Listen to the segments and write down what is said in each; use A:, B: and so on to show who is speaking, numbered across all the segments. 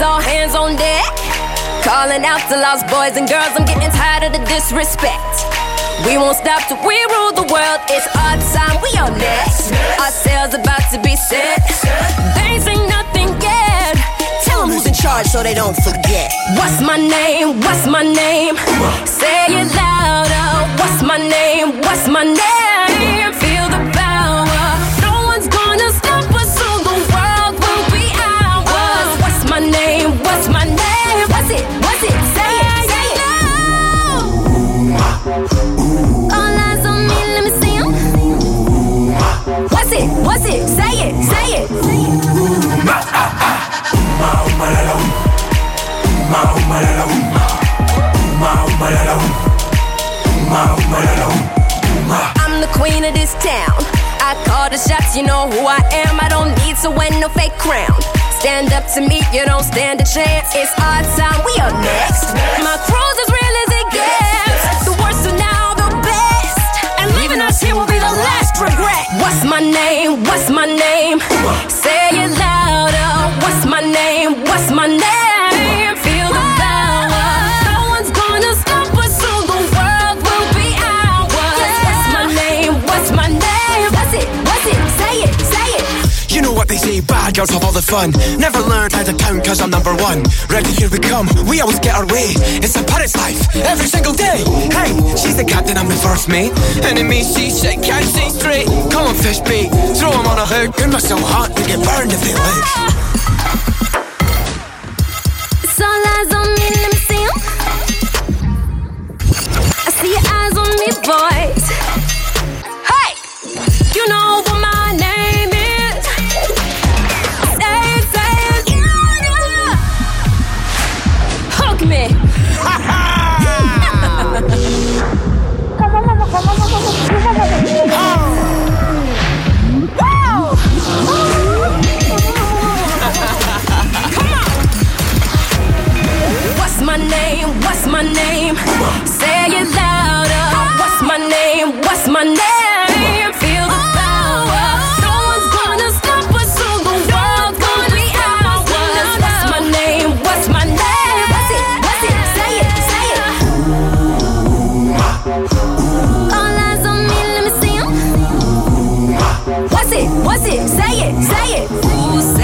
A: all hands on deck. Calling out to lost boys and girls, I'm getting tired of the disrespect. We won't stop till we rule the world. It's our time, we are next. Our sails about to be set. They ain't nothing yet. Tell them who's in charge so they don't forget. What's my name? What's my name? Say it louder. What's my name? What's my name? I'm the queen of this town. I call the shots, you know who I am. I don't need to wear no fake crown. Stand up to me, you don't stand a chance. It's our time, we are next. My What's my name? What's my name? Say it louder. What's my name? What's my name? Feel the power. No one's gonna stop us, the world will be ours. What's my name? What's my name? What's it? What's it? Say it, say it.
B: You know what they say, bad girls have all the fun. Never learned how to count cause I'm number one. Ready, here we come, we always get our way. It's a pirate's life, every single day. Hey, she's the captain, I'm the first mate. Enemy seasick, can't see straight. Fish throw 'em on a hook. Not so hot, you get burned if they look.
A: My name? Say it louder. What's my name? What's my name? Feel the power. No one's gonna stop us, the gonna be. What's my name? What's my name? What's it? What's it? Say it, say it. All eyes on me, let me. What's it? What's it? Say it, say it.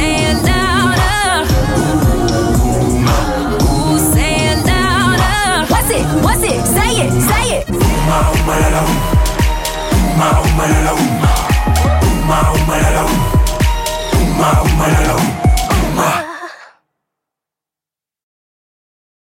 A: umma la la umma
C: umma umma la la umma umma umma la la umma